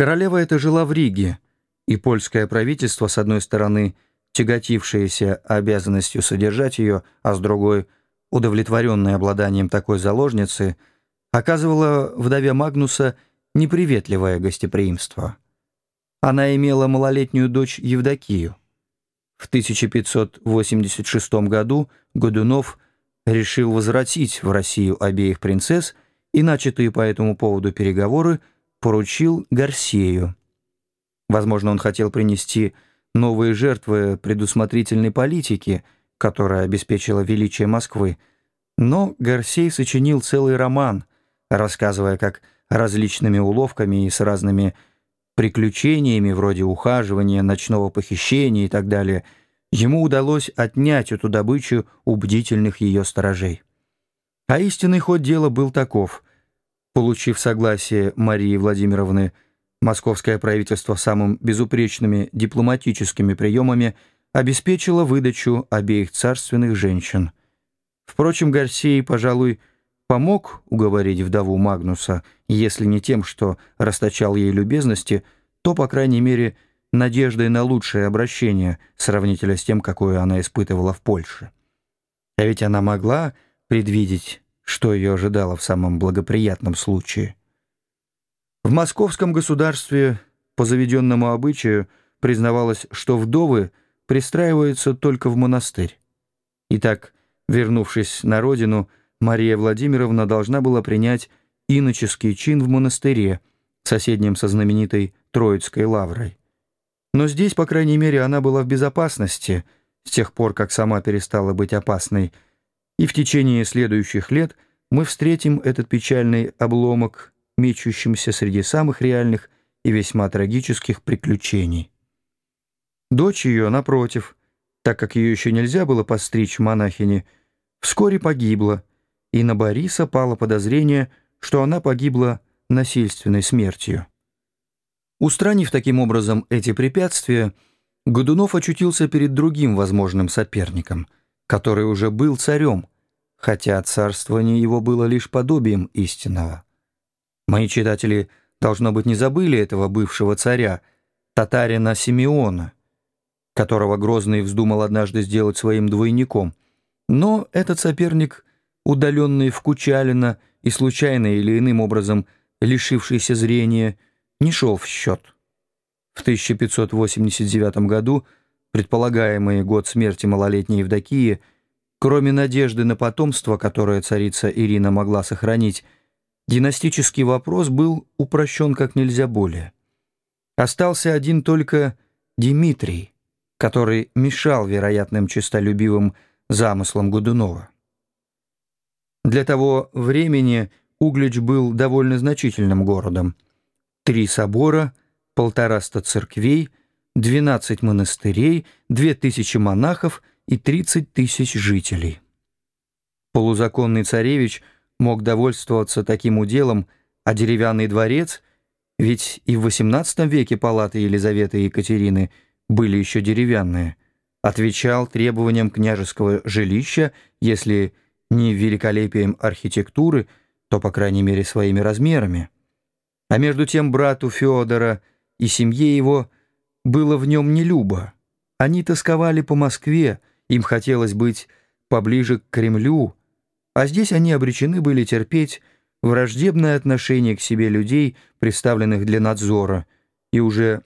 Королева эта жила в Риге, и польское правительство, с одной стороны, тяготившееся обязанностью содержать ее, а с другой — удовлетворенная обладанием такой заложницы, оказывала вдове Магнуса неприветливое гостеприимство. Она имела малолетнюю дочь Евдокию. В 1586 году Годунов решил возвратить в Россию обеих принцесс и начатые по этому поводу переговоры поручил Гарсею. Возможно, он хотел принести новые жертвы предусмотрительной политики – которая обеспечила величие Москвы, но Гарсей сочинил целый роман, рассказывая, как различными уловками и с разными приключениями, вроде ухаживания, ночного похищения и так далее, ему удалось отнять эту добычу у бдительных ее сторожей. А истинный ход дела был таков. Получив согласие Марии Владимировны, московское правительство самым безупречными дипломатическими приемами – обеспечила выдачу обеих царственных женщин. Впрочем, Гарсей, пожалуй, помог уговорить вдову Магнуса, если не тем, что расточал ей любезности, то, по крайней мере, надеждой на лучшее обращение, сравнительно с тем, какое она испытывала в Польше. А ведь она могла предвидеть, что ее ожидало в самом благоприятном случае. В московском государстве по заведенному обычаю признавалось, что вдовы – пристраиваются только в монастырь. Итак, вернувшись на родину, Мария Владимировна должна была принять иноческий чин в монастыре, соседнем со знаменитой Троицкой лаврой. Но здесь, по крайней мере, она была в безопасности, с тех пор, как сама перестала быть опасной, и в течение следующих лет мы встретим этот печальный обломок, мечущимся среди самых реальных и весьма трагических приключений. Дочь ее, напротив, так как ее еще нельзя было постричь монахини, вскоре погибла, и на Бориса пало подозрение, что она погибла насильственной смертью. Устранив таким образом эти препятствия, Годунов очутился перед другим возможным соперником, который уже был царем, хотя царствование его было лишь подобием истинного. Мои читатели, должно быть, не забыли этого бывшего царя, татарина Симеона, которого Грозный вздумал однажды сделать своим двойником. Но этот соперник, удаленный в Кучалино и случайно или иным образом лишившийся зрения, не шел в счет. В 1589 году, предполагаемый год смерти малолетней Евдокии, кроме надежды на потомство, которое царица Ирина могла сохранить, династический вопрос был упрощен как нельзя более. Остался один только Дмитрий, который мешал вероятным честолюбивым замыслам Годунова. Для того времени Углич был довольно значительным городом. Три собора, полтораста церквей, двенадцать монастырей, две тысячи монахов и тридцать тысяч жителей. Полузаконный царевич мог довольствоваться таким уделом, а деревянный дворец, ведь и в XVIII веке палаты Елизаветы и Екатерины – были еще деревянные, отвечал требованиям княжеского жилища, если не великолепием архитектуры, то, по крайней мере, своими размерами. А между тем брату Федора и семье его было в нем нелюбо. Они тосковали по Москве, им хотелось быть поближе к Кремлю, а здесь они обречены были терпеть враждебное отношение к себе людей, представленных для надзора, и уже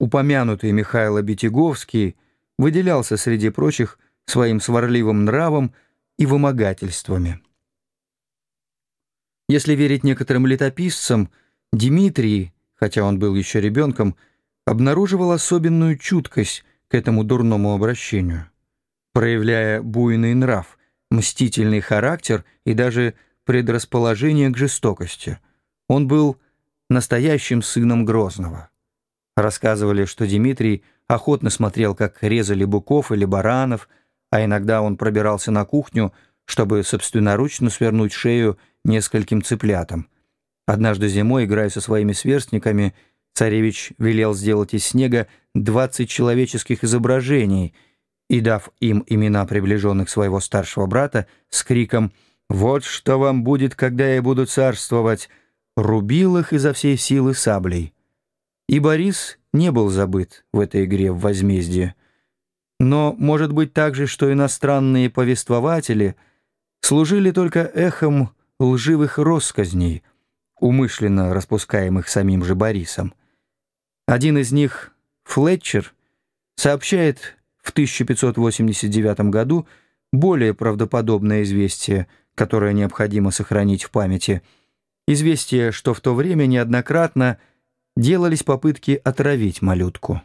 упомянутый Михаил Бетяговский выделялся среди прочих своим сварливым нравом и вымогательствами. Если верить некоторым летописцам, Дмитрий, хотя он был еще ребенком, обнаруживал особенную чуткость к этому дурному обращению, проявляя буйный нрав, мстительный характер и даже предрасположение к жестокости. Он был настоящим сыном Грозного. Рассказывали, что Дмитрий охотно смотрел, как резали быков или баранов, а иногда он пробирался на кухню, чтобы собственноручно свернуть шею нескольким цыплятам. Однажды зимой, играя со своими сверстниками, царевич велел сделать из снега 20 человеческих изображений и, дав им имена приближенных своего старшего брата, с криком «Вот что вам будет, когда я буду царствовать!» рубил их изо всей силы саблей. И Борис не был забыт в этой игре в возмездие. Но может быть также, что иностранные повествователи служили только эхом лживых россказней, умышленно распускаемых самим же Борисом. Один из них, Флетчер, сообщает в 1589 году более правдоподобное известие, которое необходимо сохранить в памяти. Известие, что в то время неоднократно делались попытки отравить малютку.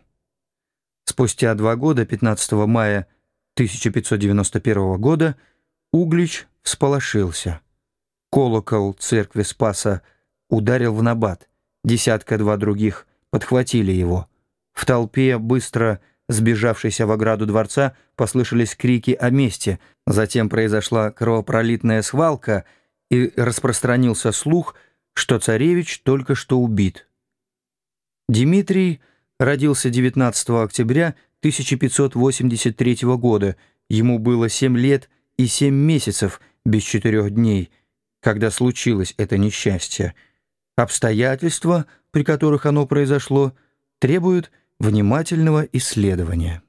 Спустя два года, 15 мая 1591 года, Углич всполошился. Колокол церкви Спаса ударил в набат. Десятка-два других подхватили его. В толпе, быстро сбежавшейся в ограду дворца, послышались крики о мести. Затем произошла кровопролитная свалка, и распространился слух, что царевич только что убит. Дмитрий родился 19 октября 1583 года. Ему было 7 лет и 7 месяцев без 4 дней, когда случилось это несчастье. Обстоятельства, при которых оно произошло, требуют внимательного исследования.